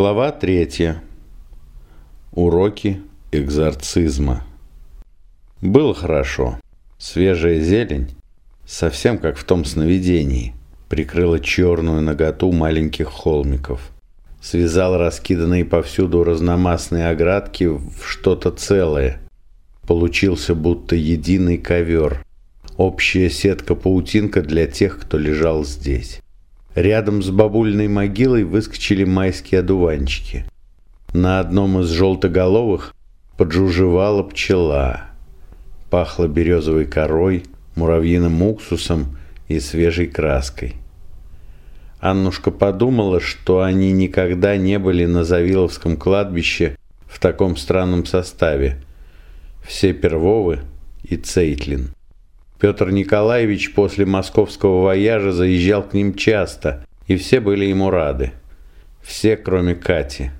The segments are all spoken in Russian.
Глава третья. Уроки экзорцизма. Было хорошо. Свежая зелень, совсем как в том сновидении, прикрыла черную наготу маленьких холмиков. Связал раскиданные повсюду разномастные оградки в что-то целое. Получился будто единый ковер. Общая сетка-паутинка для тех, кто лежал здесь. Рядом с бабульной могилой выскочили майские одуванчики. На одном из желтоголовых поджужевала пчела. Пахло березовой корой, муравьиным уксусом и свежей краской. Аннушка подумала, что они никогда не были на Завиловском кладбище в таком странном составе. Все Первовы и Цейтлин. Петр Николаевич после московского вояжа заезжал к ним часто, и все были ему рады. Все, кроме Кати.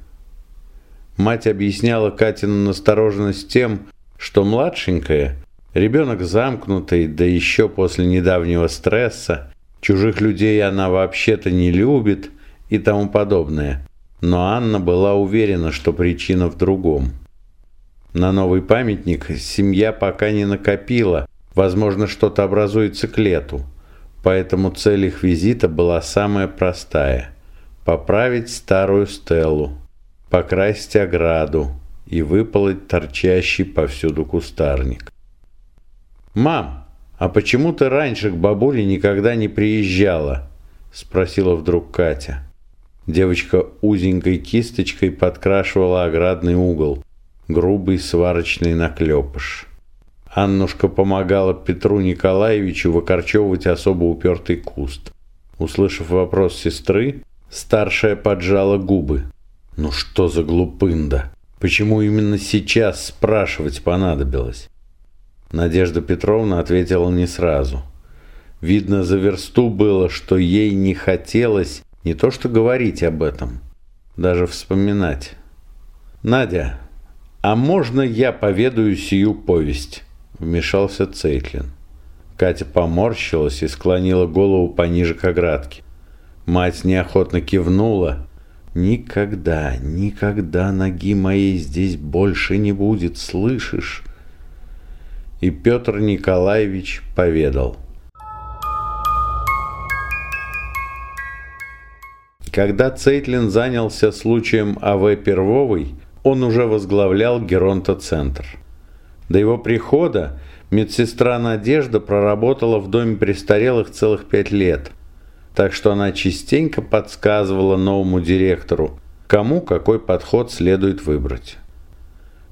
Мать объясняла Катину настороженность тем, что младшенькая, ребенок замкнутый, да еще после недавнего стресса, чужих людей она вообще-то не любит и тому подобное. Но Анна была уверена, что причина в другом. На новый памятник семья пока не накопила – Возможно, что-то образуется к лету. Поэтому цель их визита была самая простая – поправить старую стелу, покрасить ограду и выполоть торчащий повсюду кустарник. «Мам, а почему ты раньше к бабуле никогда не приезжала?» – спросила вдруг Катя. Девочка узенькой кисточкой подкрашивала оградный угол, грубый сварочный наклепыш. Аннушка помогала Петру Николаевичу выкорчевывать особо упертый куст. Услышав вопрос сестры, старшая поджала губы. «Ну что за глупында? Почему именно сейчас спрашивать понадобилось?» Надежда Петровна ответила не сразу. Видно, за версту было, что ей не хотелось не то что говорить об этом, даже вспоминать. «Надя, а можно я поведаю сию повесть?» Вмешался Цейтлин. Катя поморщилась и склонила голову пониже к оградке. Мать неохотно кивнула. «Никогда, никогда ноги моей здесь больше не будет, слышишь?» И Петр Николаевич поведал. Когда Цейтлин занялся случаем А.В. Первовой, он уже возглавлял Геронто-центр. До его прихода медсестра Надежда проработала в доме престарелых целых пять лет, так что она частенько подсказывала новому директору, кому какой подход следует выбрать.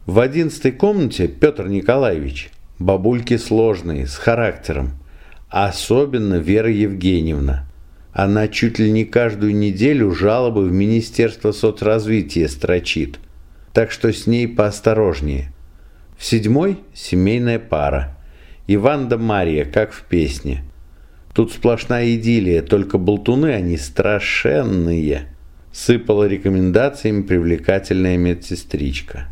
В одиннадцатой комнате Петр Николаевич, бабульки сложные, с характером, особенно Вера Евгеньевна. Она чуть ли не каждую неделю жалобы в Министерство соцразвития строчит, так что с ней поосторожнее – седьмой – семейная пара. Иван да Мария, как в песне. Тут сплошная идиллия, только болтуны они страшенные. Сыпала рекомендациями привлекательная медсестричка.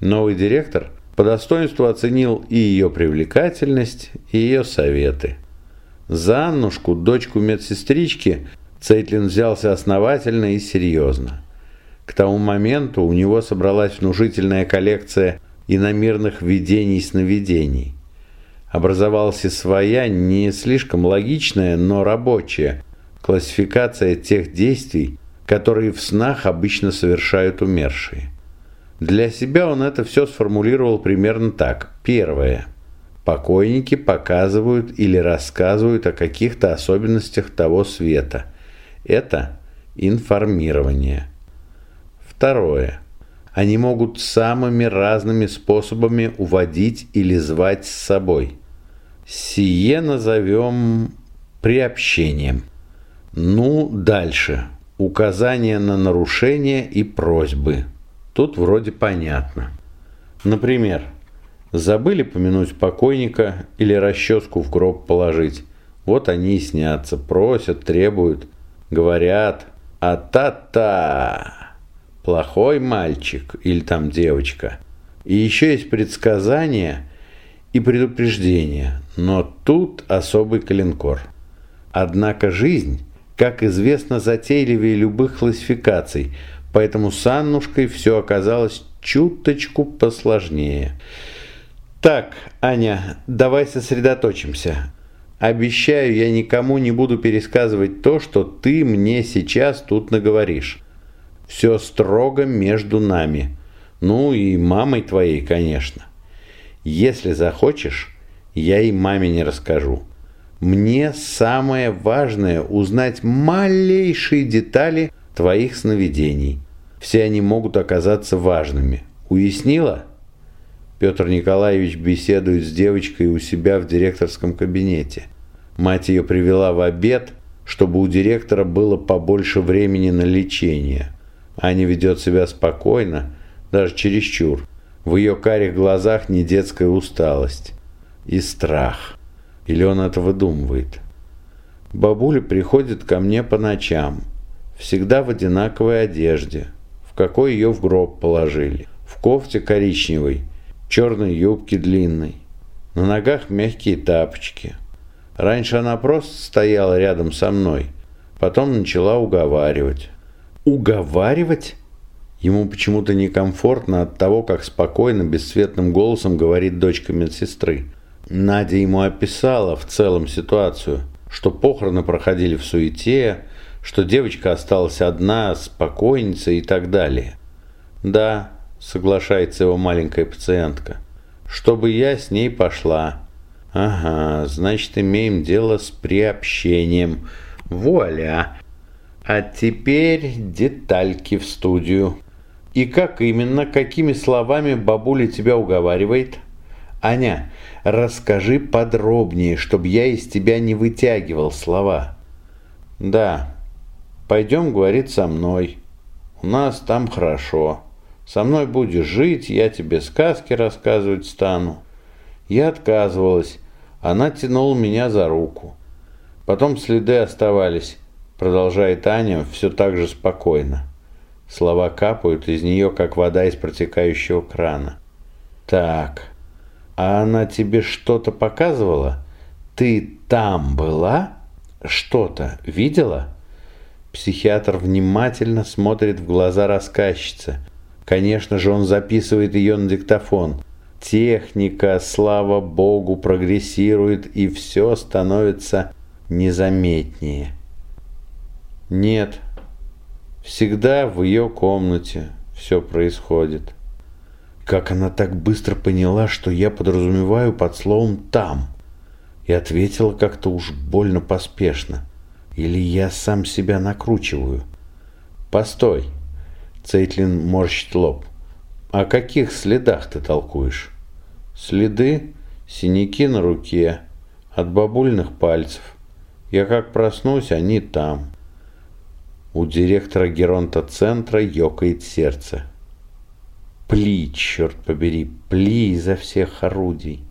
Новый директор по достоинству оценил и ее привлекательность, и ее советы. За Аннушку, дочку медсестрички, Цейтлин взялся основательно и серьезно. К тому моменту у него собралась внушительная коллекция иномерных. Образовалась и своя, не слишком логичная, но рабочая классификация тех действий, которые в снах обычно совершают умершие. Для себя он это все сформулировал примерно так. Первое. Покойники показывают или рассказывают о каких-то особенностях того света. Это информирование. Второе. Они могут самыми разными способами уводить или звать с собой. Сие назовем приобщением. Ну, дальше. Указания на нарушения и просьбы. Тут вроде понятно. Например, забыли помянуть покойника или расческу в гроб положить. Вот они и снятся, просят, требуют, говорят. А та-та! Плохой мальчик или там девочка. И еще есть предсказания и предупреждения, но тут особый калинкор. Однако жизнь, как известно, затейливее любых классификаций, Поэтому с Аннушкой все оказалось чуточку посложнее. Так, Аня, давай сосредоточимся. Обещаю, я никому не буду пересказывать то, что ты мне сейчас тут наговоришь. Все строго между нами. Ну и мамой твоей, конечно. Если захочешь, я и маме не расскажу. Мне самое важное узнать малейшие детали твоих сновидений. Все они могут оказаться важными. Уяснила? Петр Николаевич беседует с девочкой у себя в директорском кабинете. Мать ее привела в обед, чтобы у директора было побольше времени на лечение. Аня ведет себя спокойно, даже чересчур. В ее карих глазах не детская усталость и страх. Или он это выдумывает? Бабуля приходит ко мне по ночам, всегда в одинаковой одежде, в какой ее в гроб положили, в кофте коричневой, черной юбке длинной, на ногах мягкие тапочки. Раньше она просто стояла рядом со мной, потом начала уговаривать. Уговаривать? Ему почему-то некомфортно от того, как спокойно, бесцветным голосом говорит дочка медсестры. Надя ему описала в целом ситуацию, что похороны проходили в суете, что девочка осталась одна, спокойница и так далее. «Да», — соглашается его маленькая пациентка, — «чтобы я с ней пошла». «Ага, значит, имеем дело с приобщением. Вуаля!» А теперь детальки в студию. И как именно, какими словами бабуля тебя уговаривает? Аня, расскажи подробнее, чтобы я из тебя не вытягивал слова. Да, пойдем, говорит, со мной. У нас там хорошо. Со мной будешь жить, я тебе сказки рассказывать стану. Я отказывалась. Она тянула меня за руку. Потом следы оставались, продолжает Аня все так же спокойно. Слова капают из нее, как вода из протекающего крана. Так, а она тебе что-то показывала? Ты там была? Что-то видела? Психиатр внимательно смотрит в глаза рассказчицы. Конечно же, он записывает ее на диктофон. Техника, слава богу, прогрессирует, и все становится незаметнее. Нет, всегда в ее комнате все происходит. Как она так быстро поняла, что я подразумеваю под словом «там»? И ответила как-то уж больно поспешно. Или я сам себя накручиваю? Постой. Цейтлин морщит лоб. О каких следах ты толкуешь? Следы? Синяки на руке. От бабульных пальцев. Я как проснусь, они там. У директора Геронта-центра ёкает сердце. Пли, черт побери, пли изо всех орудий.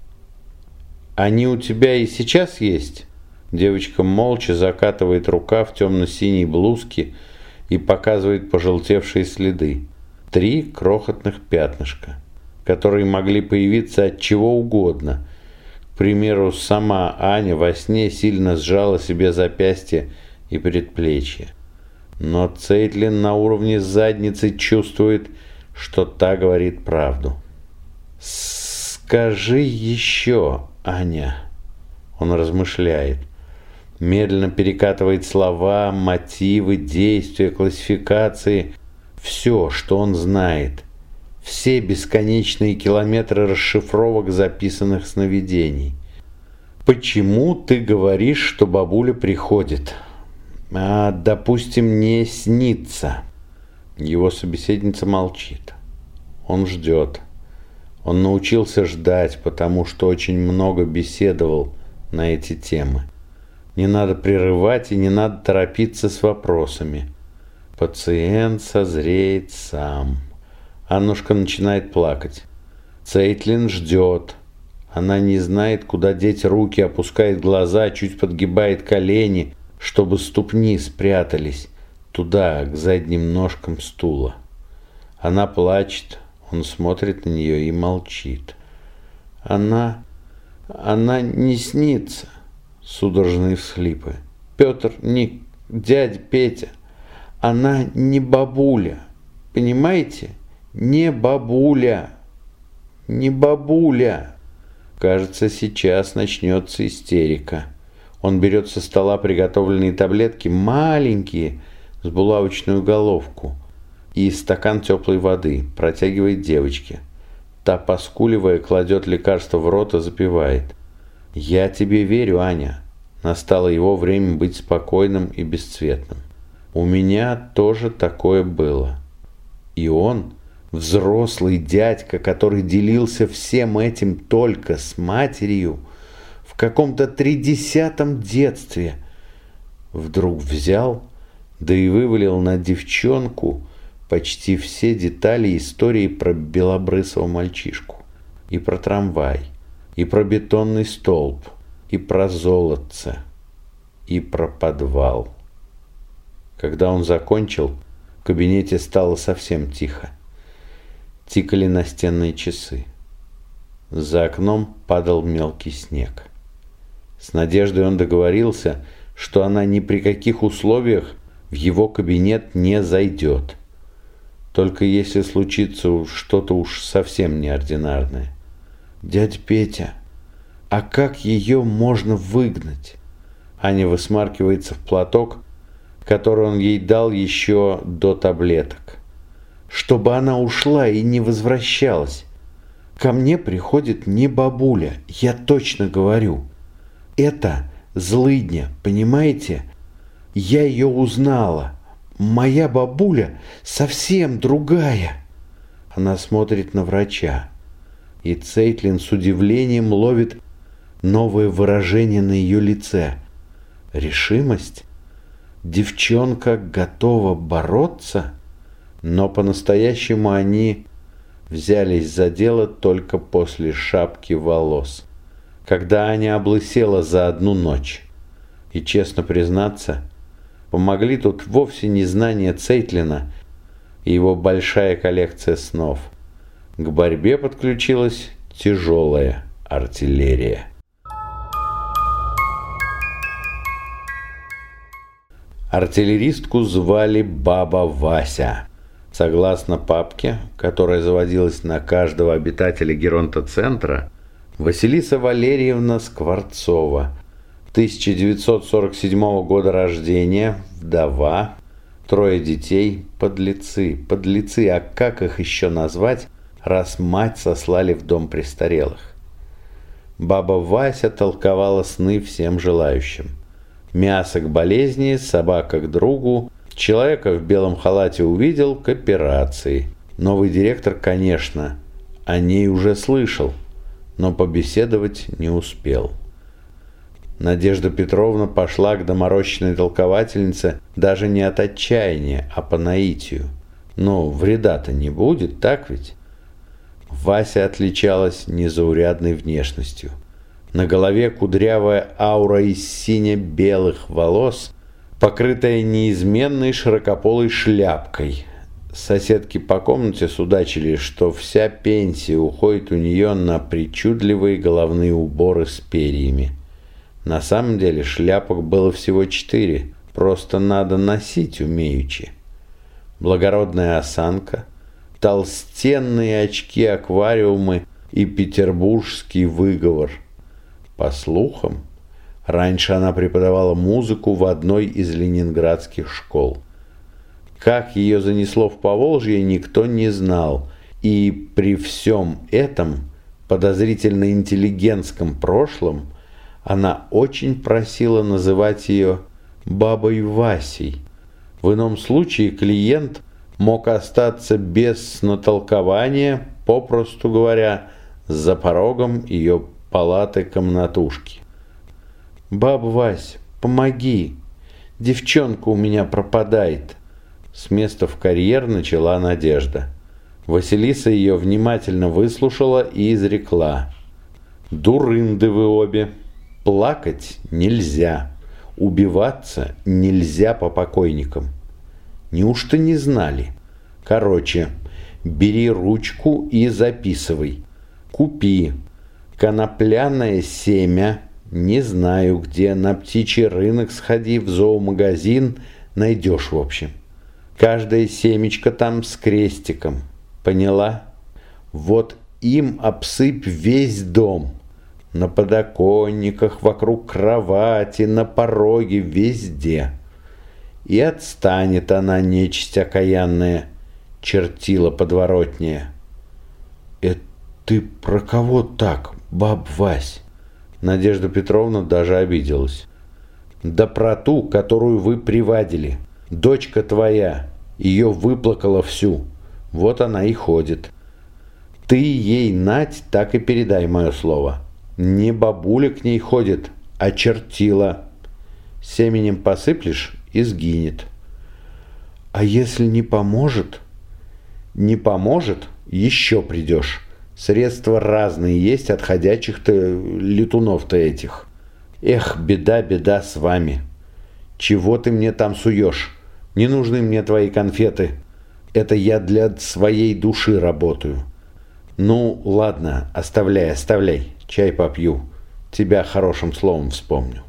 Они у тебя и сейчас есть? Девочка молча закатывает рука в темно-синей блузке и показывает пожелтевшие следы. Три крохотных пятнышка, которые могли появиться от чего угодно. К примеру, сама Аня во сне сильно сжала себе запястье и предплечье. Но Цейтлин на уровне задницы чувствует, что та говорит правду. «Скажи еще, Аня». Он размышляет. Медленно перекатывает слова, мотивы, действия, классификации. Все, что он знает. Все бесконечные километры расшифровок записанных сновидений. «Почему ты говоришь, что бабуля приходит?» А, допустим, не снится. Его собеседница молчит. Он ждет. Он научился ждать, потому что очень много беседовал на эти темы. Не надо прерывать и не надо торопиться с вопросами. Пациент созреет сам. Аннушка начинает плакать. Цейтлин ждет. Она не знает, куда деть руки, опускает глаза, чуть подгибает колени, чтобы ступни спрятались туда, к задним ножкам стула. Она плачет, он смотрит на нее и молчит. Она... она не снится. Судорожные всхлипы. Петр, не... дядя Петя. Она не бабуля. Понимаете? Не бабуля. Не бабуля. Кажется, сейчас начнется истерика. Он берет со стола приготовленные таблетки, маленькие, с булавочную головку, и стакан теплой воды, протягивает девочке. Та, поскуливая, кладет лекарство в рот и запивает. «Я тебе верю, Аня. Настало его время быть спокойным и бесцветным. У меня тоже такое было. И он, взрослый дядька, который делился всем этим только с матерью, каком-то тридесятом детстве, вдруг взял, да и вывалил на девчонку почти все детали истории про белобрысого мальчишку. И про трамвай, и про бетонный столб, и про золотце, и про подвал. Когда он закончил, в кабинете стало совсем тихо. Тикали настенные часы. За окном падал мелкий снег. С надеждой он договорился, что она ни при каких условиях в его кабинет не зайдет. Только если случится что-то уж совсем неординарное. «Дядя Петя, а как ее можно выгнать?» Аня высмаркивается в платок, который он ей дал еще до таблеток. Чтобы она ушла и не возвращалась. Ко мне приходит не бабуля, я точно говорю. Это злыдня, понимаете? Я ее узнала. Моя бабуля совсем другая. Она смотрит на врача. И Цейтлин с удивлением ловит новое выражение на ее лице. Решимость? девчонка готова бороться, но по-настоящему они взялись за дело только после шапки волос, когда Аня облысела за одну ночь. И, честно признаться, помогли тут вовсе не знание Цейтлина и его большая коллекция снов. К борьбе подключилась тяжелая артиллерия. Артиллеристку звали Баба Вася. Согласно папке, которая заводилась на каждого обитателя Геронта-центра, Василиса Валерьевна Скворцова, 1947 года рождения, вдова, трое детей, подлецы, подлецы, а как их еще назвать, раз мать сослали в дом престарелых? Баба Вася толковала сны всем желающим. Мясо к болезни, собака к другу. Человека в белом халате увидел к операции. Новый директор, конечно, о ней уже слышал, но побеседовать не успел. Надежда Петровна пошла к доморощенной толковательнице даже не от отчаяния, а по наитию. Но вреда-то не будет, так ведь? Вася отличалась незаурядной внешностью – на голове кудрявая аура из сине-белых волос, покрытая неизменной широкополой шляпкой. Соседки по комнате судачили, что вся пенсия уходит у нее на причудливые головные уборы с перьями. На самом деле шляпок было всего четыре, просто надо носить умеючи. Благородная осанка, толстенные очки-аквариумы и петербургский выговор – по слухам, раньше она преподавала музыку в одной из ленинградских школ. Как ее занесло в Поволжье, никто не знал, и при всем этом подозрительно интеллигентском прошлом она очень просила называть ее «бабой Васей». В ином случае клиент мог остаться без натолкования, попросту говоря, за порогом ее палаты комнатушки. «Баба Вась, помоги! Девчонка у меня пропадает!» С места в карьер начала Надежда. Василиса ее внимательно выслушала и изрекла. «Дурынды вы обе! Плакать нельзя, убиваться нельзя по покойникам. Неужто не знали? Короче, бери ручку и записывай. Купи, Конопляное семя, не знаю где, на птичий рынок сходи, в зоомагазин, найдешь в общем. Каждая семечко там с крестиком. Поняла? Вот им обсыпь весь дом. На подоконниках, вокруг кровати, на пороге, везде. И отстанет она, нечисть окаянная, чертила подворотнее. Это ты про кого так, баб Вась? Надежда Петровна даже обиделась. Да про ту, которую вы привадили. Дочка твоя. Ее выплакала всю. Вот она и ходит. Ты ей, Нать, так и передай мое слово. Не бабуля к ней ходит, а чертила. Семенем посыплешь и сгинет. А если не поможет? Не поможет, еще придешь. Средства разные есть от ходячих-то летунов-то этих. Эх, беда, беда с вами. Чего ты мне там суешь? Не нужны мне твои конфеты. Это я для своей души работаю. Ну, ладно, оставляй, оставляй. Чай попью. Тебя хорошим словом вспомню.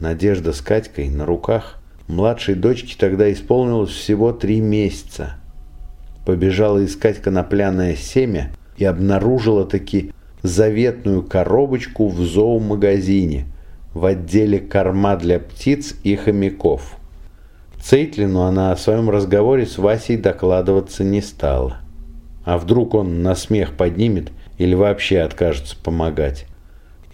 Надежда с Катькой на руках младшей дочке тогда исполнилось всего три месяца. Побежала искать конопляное семя и обнаружила таки заветную коробочку в зоомагазине в отделе корма для птиц и хомяков. Цейтлину она о своем разговоре с Васей докладываться не стала. А вдруг он на смех поднимет или вообще откажется помогать.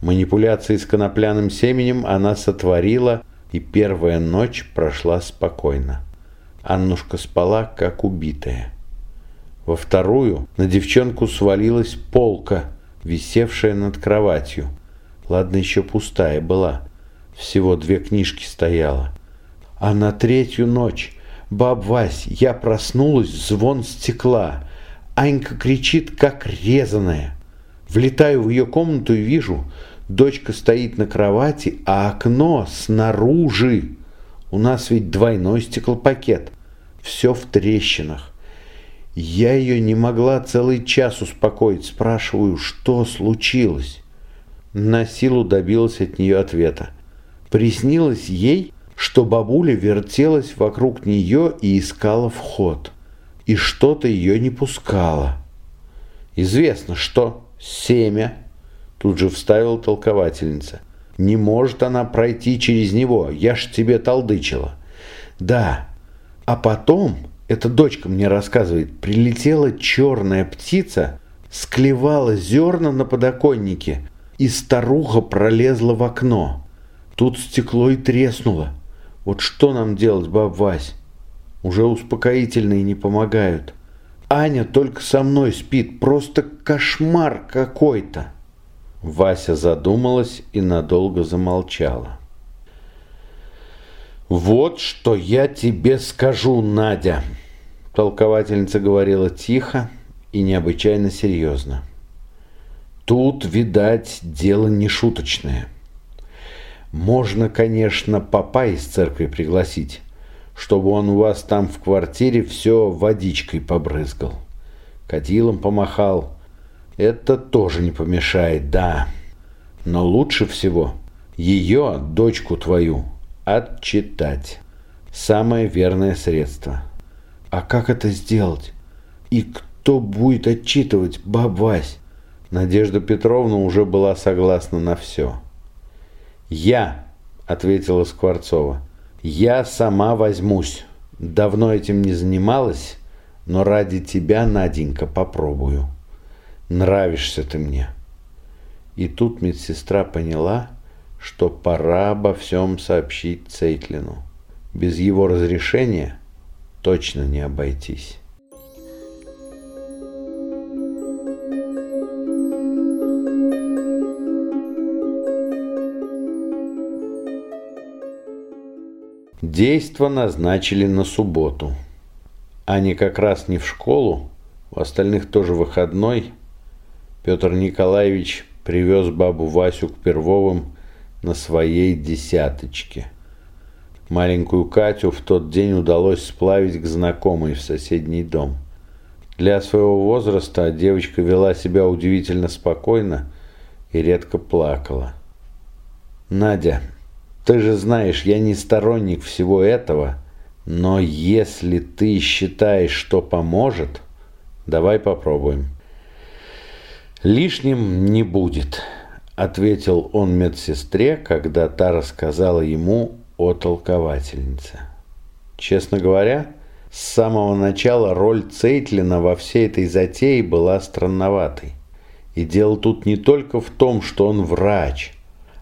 Манипуляции с конопляным семенем она сотворила, и первая ночь прошла спокойно. Аннушка спала, как убитая. Во вторую на девчонку свалилась полка – висевшая над кроватью. Ладно, еще пустая была. Всего две книжки стояла. А на третью ночь, баб Вась, я проснулась, звон стекла. Анька кричит, как резаная. Влетаю в ее комнату и вижу, дочка стоит на кровати, а окно снаружи. У нас ведь двойной стеклопакет. Все в трещинах. Я ее не могла целый час успокоить. Спрашиваю, что случилось? На силу добилась от нее ответа. Приснилось ей, что бабуля вертелась вокруг нее и искала вход. И что-то ее не пускало. Известно, что семя, тут же вставила толковательница. Не может она пройти через него, я ж тебе толдычила. Да, а потом эта дочка мне рассказывает, прилетела черная птица, склевала зерна на подоконнике, и старуха пролезла в окно. Тут стекло и треснуло. Вот что нам делать, баб Вась? Уже успокоительные не помогают. Аня только со мной спит, просто кошмар какой-то. Вася задумалась и надолго замолчала. «Вот что я тебе скажу, Надя!» Толковательница говорила тихо и необычайно серьезно. «Тут, видать, дело не шуточное. Можно, конечно, папа из церкви пригласить, чтобы он у вас там в квартире все водичкой побрызгал, кадилом помахал. Это тоже не помешает, да. Но лучше всего ее, дочку твою, Отчитать. Самое верное средство. А как это сделать? И кто будет отчитывать, баб Вась? Надежда Петровна уже была согласна на все. «Я», — ответила Скворцова, — «я сама возьмусь. Давно этим не занималась, но ради тебя, Наденька, попробую. Нравишься ты мне». И тут медсестра поняла, что пора обо всем сообщить Цейтлину. Без его разрешения точно не обойтись. Действо назначили на субботу. Аня как раз не в школу, у остальных тоже выходной. Петр Николаевич привез бабу Васю к Первовым на своей десяточке. Маленькую Катю в тот день удалось сплавить к знакомой в соседний дом. Для своего возраста девочка вела себя удивительно спокойно и редко плакала. «Надя, ты же знаешь, я не сторонник всего этого», Но если ты считаешь, что поможет, давай попробуем. Лишним не будет, ответил он медсестре, когда та рассказала ему о толковательнице. Честно говоря, с самого начала роль Цейтлина во всей этой затее была странноватой. И дело тут не только в том, что он врач,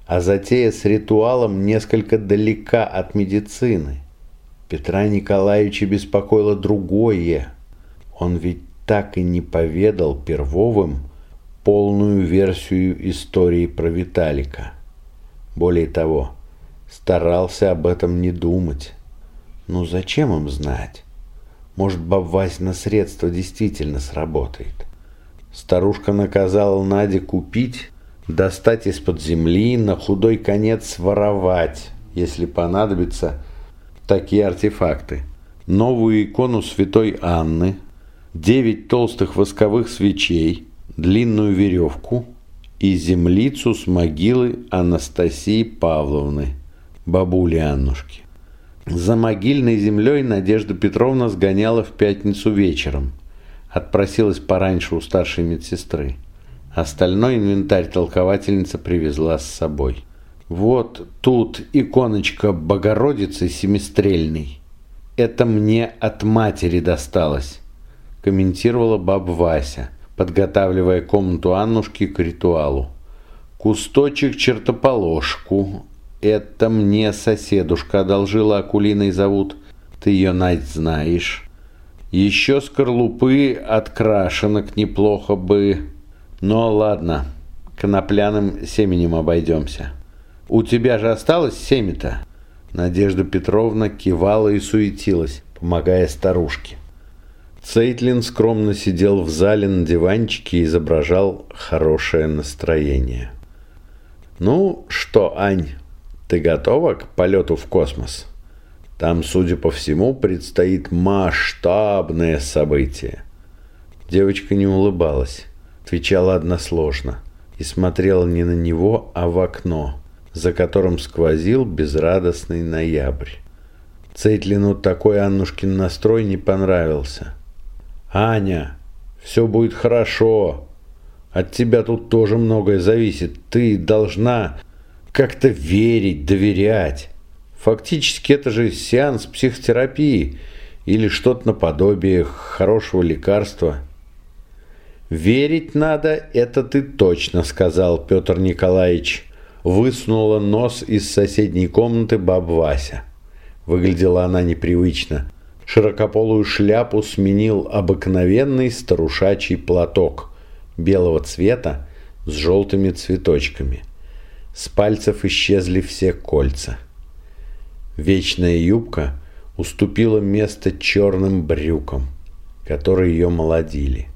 а затея с ритуалом несколько далека от медицины. Петра Николаевича беспокоило другое. Он ведь так и не поведал Первовым полную версию истории про Виталика. Более того, старался об этом не думать. Ну зачем им знать? Может, на средство действительно сработает. Старушка наказала Наде купить, достать из-под земли, на худой конец воровать, если понадобится, такие артефакты. Новую икону святой Анны, девять толстых восковых свечей, длинную веревку и землицу с могилы Анастасии Павловны, бабули Аннушки. За могильной землей Надежда Петровна сгоняла в пятницу вечером. Отпросилась пораньше у старшей медсестры. Остальной инвентарь толковательница привезла с собой. Вот тут иконочка Богородицы семистрельной. Это мне от матери досталось, комментировала баб Вася, подготавливая комнату Аннушки к ритуалу. Кусточек чертоположку. Это мне соседушка одолжила, Акулиной зовут. Ты ее, Надь, знаешь. Еще скорлупы от крашенок неплохо бы. Но ладно, конопляным семенем обойдемся. У тебя же осталось семя-то? Надежда Петровна кивала и суетилась, помогая старушке. Цейтлин скромно сидел в зале на диванчике и изображал хорошее настроение. «Ну что, Ань, ты готова к полету в космос? Там, судя по всему, предстоит масштабное событие». Девочка не улыбалась, отвечала односложно и смотрела не на него, а в окно, за которым сквозил безрадостный ноябрь. Цейтлину такой Аннушкин настрой не понравился. «Аня, все будет хорошо. От тебя тут тоже многое зависит. Ты должна как-то верить, доверять. Фактически это же сеанс психотерапии или что-то наподобие хорошего лекарства». «Верить надо, это ты точно», — сказал Петр Николаевич. Высунула нос из соседней комнаты баб Вася. Выглядела она непривычно. Широкополую шляпу сменил обыкновенный старушачий платок белого цвета с желтыми цветочками. С пальцев исчезли все кольца. Вечная юбка уступила место черным брюкам, которые ее молодили.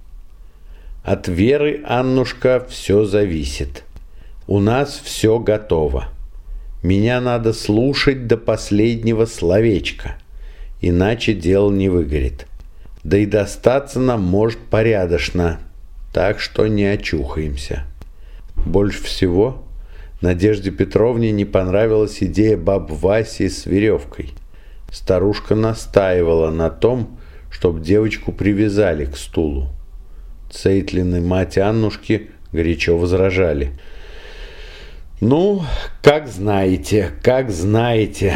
От веры, Аннушка, все зависит. У нас все готово. Меня надо слушать до последнего словечка, иначе дело не выгорит. Да и достаться нам может порядочно, так что не очухаемся. Больше всего Надежде Петровне не понравилась идея баб Васи с веревкой. Старушка настаивала на том, чтобы девочку привязали к стулу. Цейтлин и мать Аннушки горячо возражали. «Ну, как знаете, как знаете!»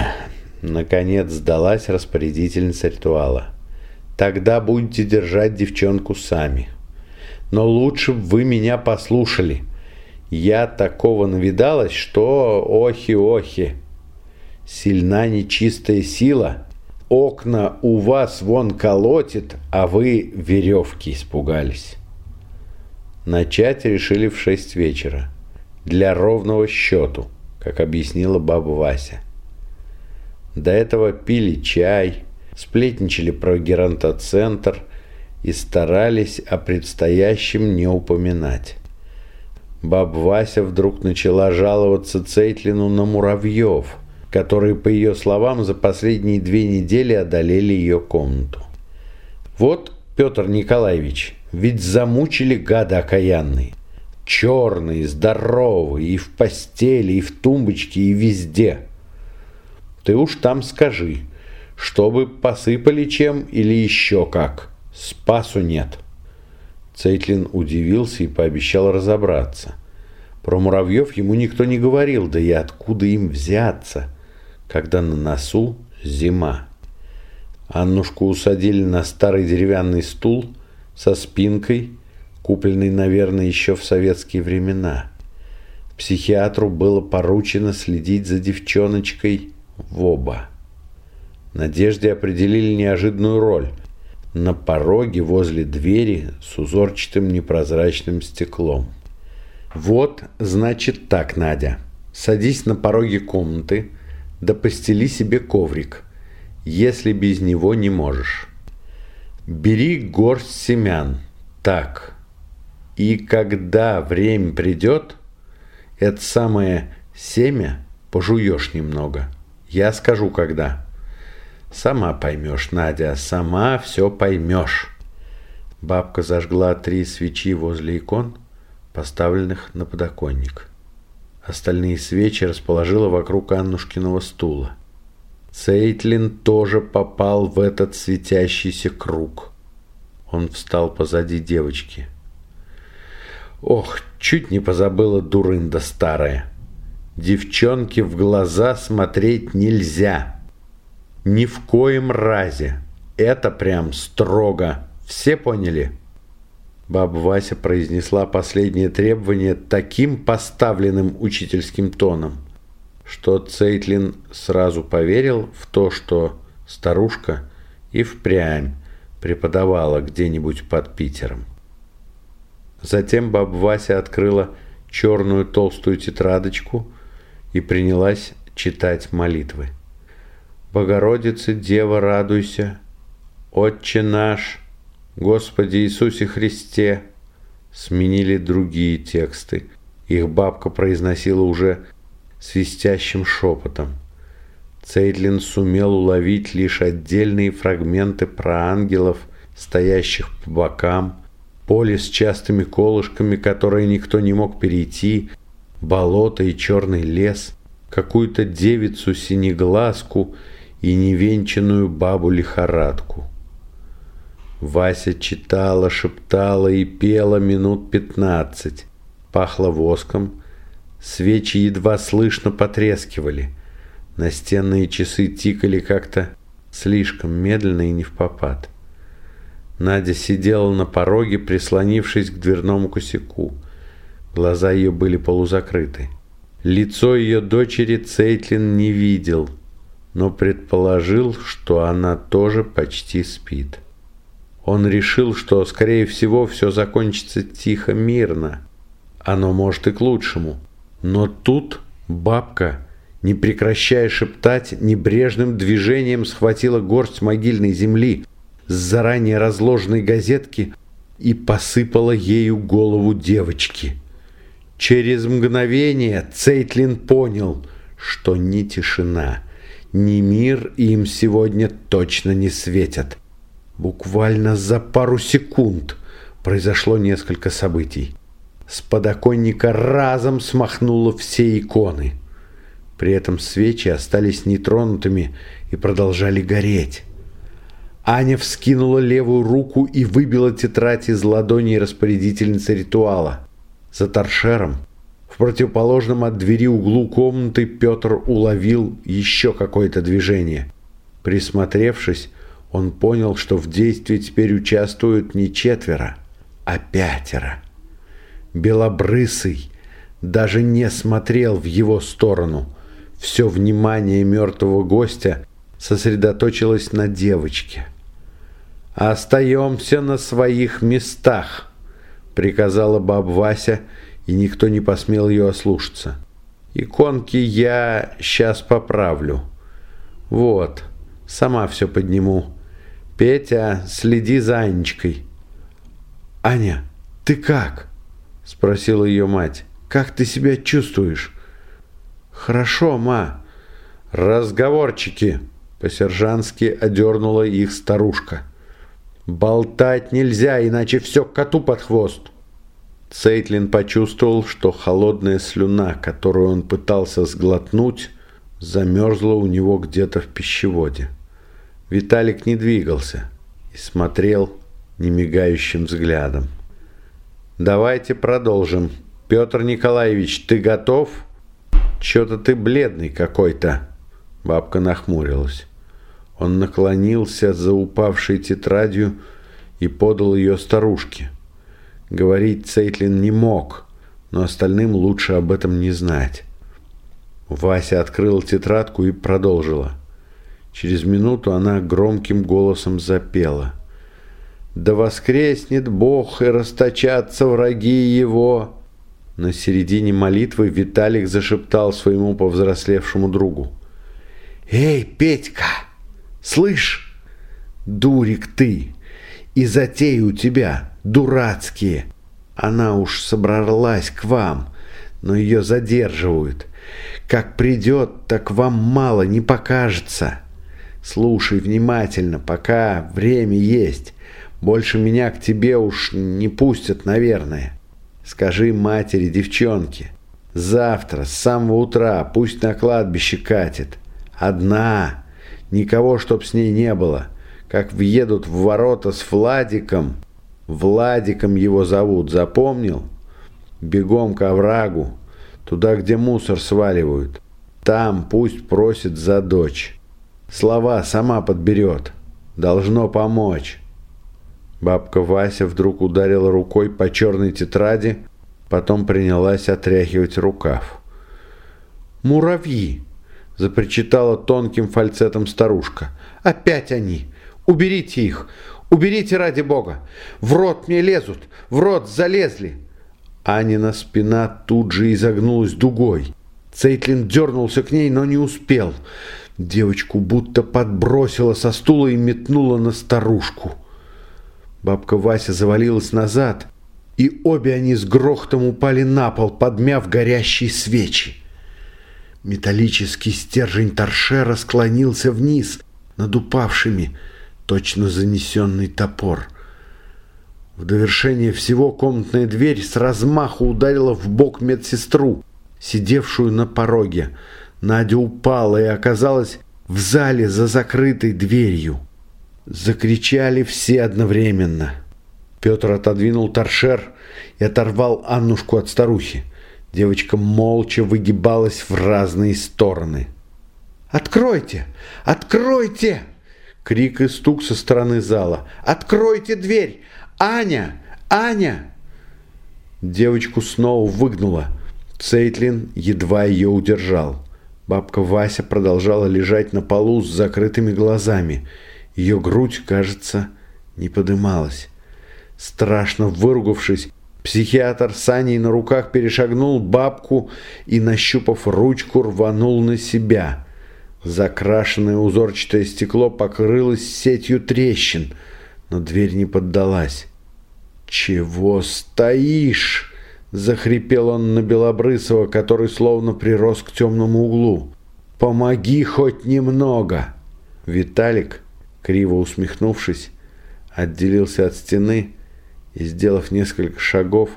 Наконец сдалась распорядительница ритуала. «Тогда будете держать девчонку сами. Но лучше бы вы меня послушали. Я такого навидалась, что охи-охи. Сильна нечистая сила. Окна у вас вон колотит, а вы веревки испугались». Начать решили в шесть вечера. Для ровного счету, как объяснила баба Вася. До этого пили чай, сплетничали про геронтоцентр и старались о предстоящем не упоминать. Баба Вася вдруг начала жаловаться Цейтлину на муравьев, которые, по ее словам, за последние две недели одолели ее комнату. «Вот, Петр Николаевич, ведь замучили гада окаянные. Черные, здоровые, и в постели, и в тумбочке, и везде. Ты уж там скажи, чтобы посыпали чем или еще как. Спасу нет. Цейтлин удивился и пообещал разобраться. Про муравьев ему никто не говорил, да и откуда им взяться, когда на носу зима. Аннушку усадили на старый деревянный стул со спинкой, купленный, наверное, еще в советские времена. Психиатру было поручено следить за девчоночкой в оба. Надежде определили неожиданную роль. На пороге возле двери с узорчатым непрозрачным стеклом. «Вот, значит так, Надя. Садись на пороге комнаты, да постели себе коврик, если без него не можешь. Бери горсть семян. Так. И когда время придет, это самое семя пожуешь немного. Я скажу, когда». Сама поймешь, Надя, сама все поймешь. Бабка зажгла три свечи возле икон, поставленных на подоконник. Остальные свечи расположила вокруг Аннушкиного стула. Цейтлин тоже попал в этот светящийся круг. Он встал позади девочки. Ох, чуть не позабыла дурында старая. Девчонке в глаза смотреть нельзя. Ни в коем разе. Это прям строго. Все поняли? Баба Вася произнесла последнее требование таким поставленным учительским тоном, что Цейтлин сразу поверил в то, что старушка и впрямь преподавала где-нибудь под Питером. Затем баба Вася открыла черную толстую тетрадочку и принялась читать молитвы. Богородице, Дева, радуйся, Отче наш, Господи Иисусе Христе, сменили другие тексты. Их бабка произносила уже свистящим шепотом. Цейтлин сумел уловить лишь отдельные фрагменты про ангелов, стоящих по бокам, поле с частыми колышками, которые никто не мог перейти, болото и черный лес, какую-то девицу-синеглазку — и невенчанную бабу-лихорадку. Вася читала, шептала и пела минут пятнадцать. Пахло воском, свечи едва слышно потрескивали. Настенные часы тикали как-то слишком медленно и не в попад. Надя сидела на пороге, прислонившись к дверному косяку. Глаза ее были полузакрыты. Лицо ее дочери Цейтлин не видел – но предположил, что она тоже почти спит. Он решил, что, скорее всего, все закончится тихо, мирно. Оно может и к лучшему. Но тут бабка, не прекращая шептать, небрежным движением схватила горсть могильной земли с заранее разложенной газетки и посыпала ею голову девочки. Через мгновение Цейтлин понял, что не тишина – ни мир им сегодня точно не светят. Буквально за пару секунд произошло несколько событий. С подоконника разом смахнуло все иконы. При этом свечи остались нетронутыми и продолжали гореть. Аня вскинула левую руку и выбила тетрадь из ладони распорядительницы ритуала. За торшером в противоположном от двери углу комнаты Петр уловил еще какое-то движение. Присмотревшись, он понял, что в действии теперь участвуют не четверо, а пятеро. Белобрысый даже не смотрел в его сторону. Все внимание мертвого гостя сосредоточилось на девочке. «Остаемся на своих местах», — приказала баб Вася, — и никто не посмел ее ослушаться. Иконки я сейчас поправлю. Вот, сама все подниму. Петя, следи за Анечкой. Аня, ты как? Спросила ее мать. Как ты себя чувствуешь? Хорошо, ма. Разговорчики. По-сержански одернула их старушка. Болтать нельзя, иначе все коту под хвост. Сейтлин почувствовал, что холодная слюна, которую он пытался сглотнуть, замерзла у него где-то в пищеводе. Виталик не двигался и смотрел немигающим взглядом. «Давайте продолжим. Петр Николаевич, ты готов?» «Чё-то ты бледный какой-то». Бабка нахмурилась. Он наклонился за упавшей тетрадью и подал ее старушке. Говорить Цейтлин не мог, но остальным лучше об этом не знать. Вася открыла тетрадку и продолжила. Через минуту она громким голосом запела. «Да воскреснет Бог и расточатся враги Его!» На середине молитвы Виталик зашептал своему повзрослевшему другу. «Эй, Петька, слышь, дурик ты, и затеи у тебя дурацкие. Она уж собралась к вам, но ее задерживают. Как придет, так вам мало не покажется». Слушай внимательно, пока время есть. Больше меня к тебе уж не пустят, наверное. Скажи матери девчонке. Завтра с самого утра пусть на кладбище катит. Одна. Никого, чтоб с ней не было. Как въедут в ворота с Владиком. Владиком его зовут, запомнил? Бегом к оврагу. Туда, где мусор сваливают. Там пусть просит за дочь. Слова сама подберет. Должно помочь. Бабка Вася вдруг ударила рукой по черной тетради, потом принялась отряхивать рукав. «Муравьи!» – запричитала тонким фальцетом старушка. «Опять они! Уберите их! Уберите ради бога! В рот мне лезут! В рот залезли!» Анина спина тут же изогнулась дугой. Цейтлин дернулся к ней, но не успел – Девочку будто подбросила со стула и метнула на старушку. Бабка Вася завалилась назад, и обе они с грохотом упали на пол, подмяв горящие свечи. Металлический стержень торшера склонился вниз над упавшими, точно занесенный топор. В довершение всего комнатная дверь с размаху ударила в бок медсестру, сидевшую на пороге. Надя упала и оказалась в зале за закрытой дверью. Закричали все одновременно. Петр отодвинул торшер и оторвал Аннушку от старухи. Девочка молча выгибалась в разные стороны. «Откройте! Откройте!» Крик и стук со стороны зала. «Откройте дверь! Аня! Аня!» Девочку снова выгнула. Цейтлин едва ее удержал. Бабка Вася продолжала лежать на полу с закрытыми глазами. Ее грудь, кажется, не подымалась. Страшно выругавшись, психиатр с на руках перешагнул бабку и, нащупав ручку, рванул на себя. Закрашенное узорчатое стекло покрылось сетью трещин, но дверь не поддалась. «Чего стоишь?» Захрипел он на Белобрысова, который словно прирос к темному углу. «Помоги хоть немного!» Виталик, криво усмехнувшись, отделился от стены и, сделав несколько шагов,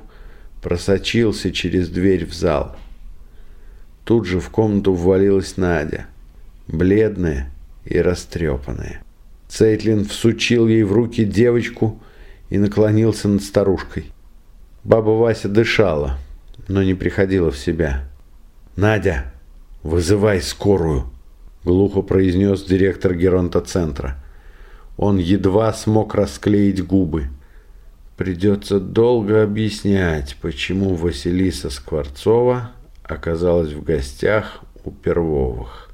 просочился через дверь в зал. Тут же в комнату ввалилась Надя, бледная и растрепанная. Цейтлин всучил ей в руки девочку и наклонился над старушкой. Баба Вася дышала, но не приходила в себя. «Надя, вызывай скорую!» – глухо произнес директор Геронтоцентра. Он едва смог расклеить губы. Придется долго объяснять, почему Василиса Скворцова оказалась в гостях у Первовых.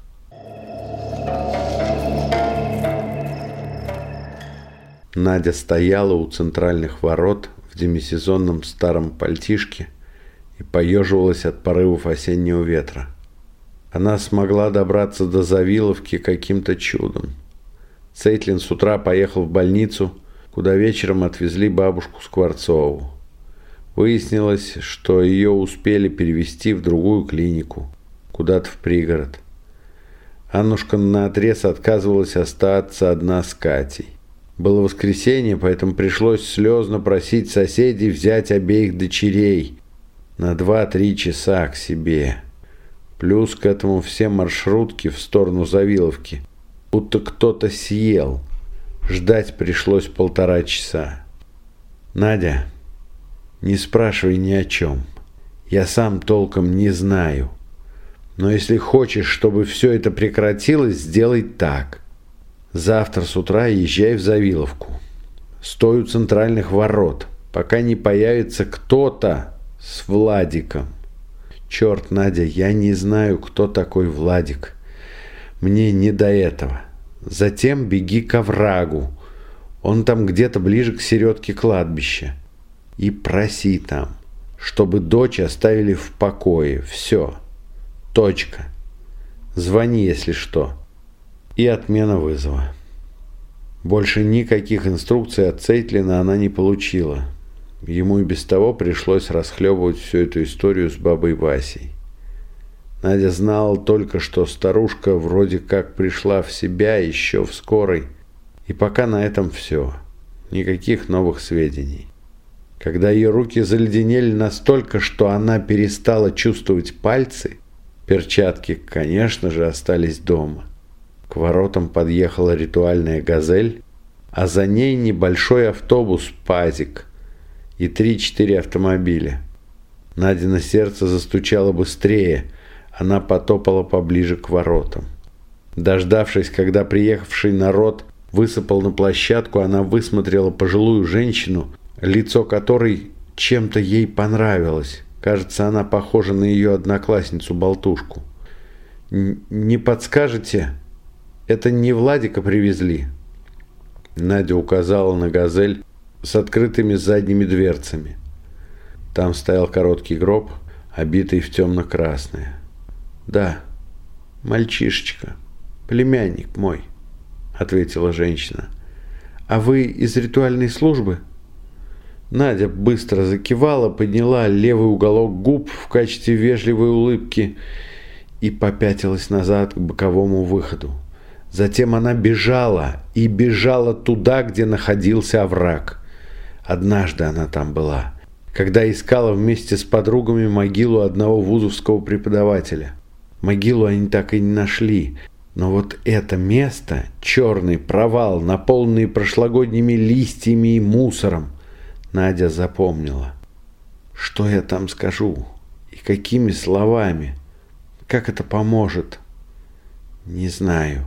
Надя стояла у центральных ворот в демисезонном старом пальтишке и поеживалась от порывов осеннего ветра. Она смогла добраться до Завиловки каким-то чудом. Цейтлин с утра поехал в больницу, куда вечером отвезли бабушку Скворцову. Выяснилось, что ее успели перевести в другую клинику, куда-то в пригород. Аннушка наотрез отказывалась остаться одна с Катей. Было воскресенье, поэтому пришлось слезно просить соседей взять обеих дочерей на 2-3 часа к себе. Плюс к этому все маршрутки в сторону Завиловки будто кто-то съел. Ждать пришлось полтора часа. «Надя, не спрашивай ни о чем. Я сам толком не знаю. Но если хочешь, чтобы все это прекратилось, сделай так. Завтра с утра езжай в Завиловку. Стой у центральных ворот, пока не появится кто-то с Владиком. Черт, Надя, я не знаю, кто такой Владик. Мне не до этого. Затем беги к оврагу. Он там где-то ближе к середке кладбища. И проси там, чтобы дочь оставили в покое. Все. Точка. Звони, если что. И отмена вызова. Больше никаких инструкций от Цейтлина она не получила. Ему и без того пришлось расхлебывать всю эту историю с бабой Васей. Надя знала только, что старушка вроде как пришла в себя еще в скорой. И пока на этом все. Никаких новых сведений. Когда ее руки заледенели настолько, что она перестала чувствовать пальцы, перчатки, конечно же, остались дома. К воротам подъехала ритуальная «Газель», а за ней небольшой автобус «Пазик» и три-четыре автомобиля. Надя сердце застучало быстрее – она потопала поближе к воротам. Дождавшись, когда приехавший народ высыпал на площадку, она высмотрела пожилую женщину, лицо которой чем-то ей понравилось. Кажется, она похожа на ее одноклассницу-болтушку. «Не подскажете? Это не Владика привезли?» Надя указала на «Газель» с открытыми задними дверцами. Там стоял короткий гроб, обитый в темно-красное. «Да, мальчишечка, племянник мой», — ответила женщина. «А вы из ритуальной службы?» Надя быстро закивала, подняла левый уголок губ в качестве вежливой улыбки и попятилась назад к боковому выходу. Затем она бежала и бежала туда, где находился овраг. Однажды она там была, когда искала вместе с подругами могилу одного вузовского преподавателя. Могилу они так и не нашли. Но вот это место, черный провал, наполненный прошлогодними листьями и мусором, Надя запомнила. Что я там скажу? И какими словами? Как это поможет? Не знаю.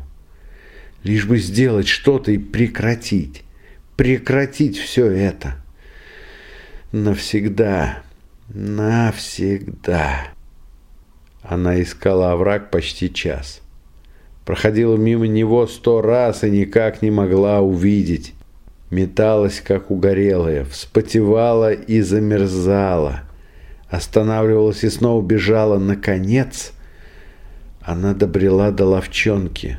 Лишь бы сделать что-то и прекратить. Прекратить все это. Навсегда. Навсегда. Она искала овраг почти час. Проходила мимо него сто раз и никак не могла увидеть. Металась, как угорелая, вспотевала и замерзала. Останавливалась и снова бежала. Наконец, она добрела до ловчонки,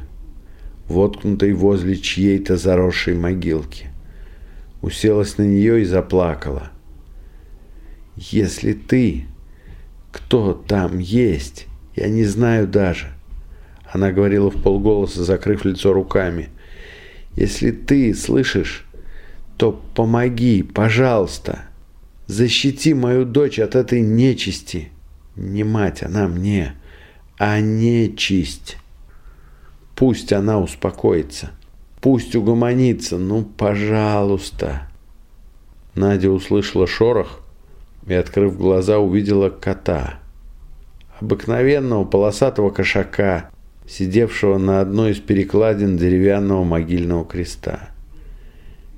воткнутой возле чьей-то заросшей могилки. Уселась на нее и заплакала. «Если ты кто там есть? Я не знаю даже. Она говорила в полголоса, закрыв лицо руками. Если ты слышишь, то помоги, пожалуйста. Защити мою дочь от этой нечисти. Не мать она мне, а нечисть. Пусть она успокоится. Пусть угомонится. Ну, пожалуйста. Надя услышала шорох, и, открыв глаза, увидела кота. Обыкновенного полосатого кошака, сидевшего на одной из перекладин деревянного могильного креста.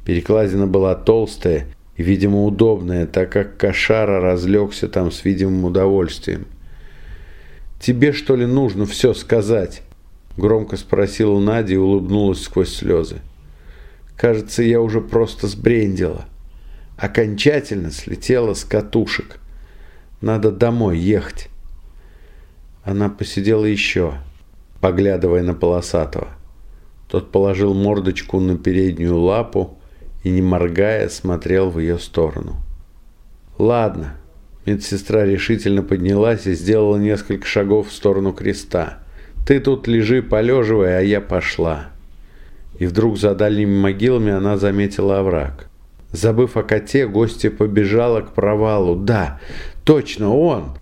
Перекладина была толстая и, видимо, удобная, так как кошара разлегся там с видимым удовольствием. «Тебе, что ли, нужно все сказать?» Громко спросила Надя и улыбнулась сквозь слезы. «Кажется, я уже просто сбрендила окончательно слетела с катушек. Надо домой ехать. Она посидела еще, поглядывая на полосатого. Тот положил мордочку на переднюю лапу и, не моргая, смотрел в ее сторону. «Ладно». Медсестра решительно поднялась и сделала несколько шагов в сторону креста. «Ты тут лежи, полеживай, а я пошла». И вдруг за дальними могилами она заметила овраг. Забыв о коте, гостья побежала к провалу. Да, точно он!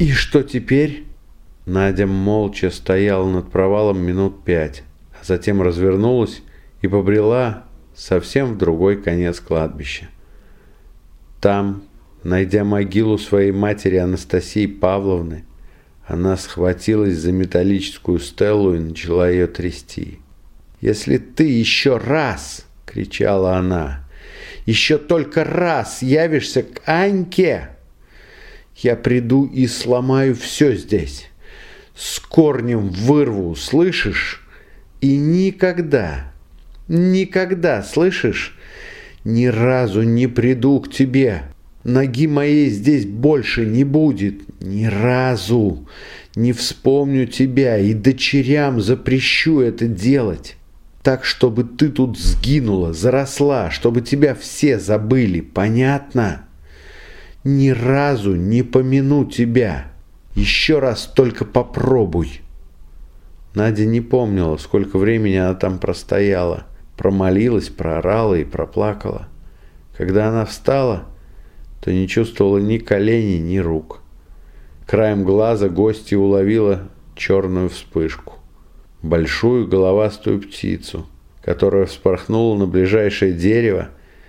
И что теперь? Надя молча стояла над провалом минут пять, а затем развернулась и побрела совсем в другой конец кладбища. Там, найдя могилу своей матери Анастасии Павловны, она схватилась за металлическую стелу и начала ее трясти. «Если ты еще раз!» — кричала она. «Еще только раз явишься к Аньке!» Я приду и сломаю все здесь. С корнем вырву, слышишь? И никогда, никогда, слышишь? Ни разу не приду к тебе. Ноги моей здесь больше не будет. Ни разу не вспомню тебя и дочерям запрещу это делать. Так, чтобы ты тут сгинула, заросла, чтобы тебя все забыли. Понятно? Ни разу не помяну тебя. Еще раз только попробуй. Надя не помнила, сколько времени она там простояла. Промолилась, проорала и проплакала. Когда она встала, то не чувствовала ни коленей, ни рук. Краем глаза гостья уловила черную вспышку. Большую головастую птицу, которая вспорхнула на ближайшее дерево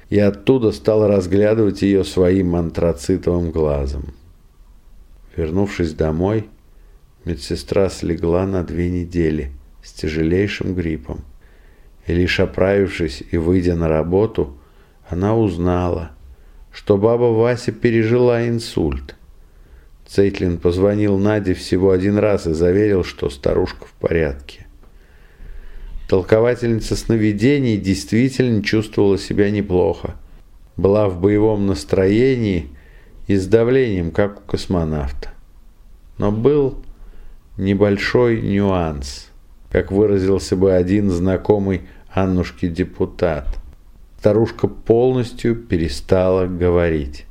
и оттуда стал разглядывать ее своим антрацитовым глазом. Вернувшись домой, медсестра слегла на две недели с тяжелейшим гриппом. И лишь оправившись и выйдя на работу, она узнала, что баба Вася пережила инсульт. Цейтлин позвонил Наде всего один раз и заверил, что старушка в порядке. Толковательница сновидений действительно чувствовала себя неплохо. Была в боевом настроении и с давлением, как у космонавта. Но был небольшой нюанс, как выразился бы один знакомый Аннушке депутат. Старушка полностью перестала говорить.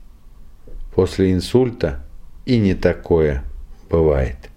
После инсульта и не такое бывает.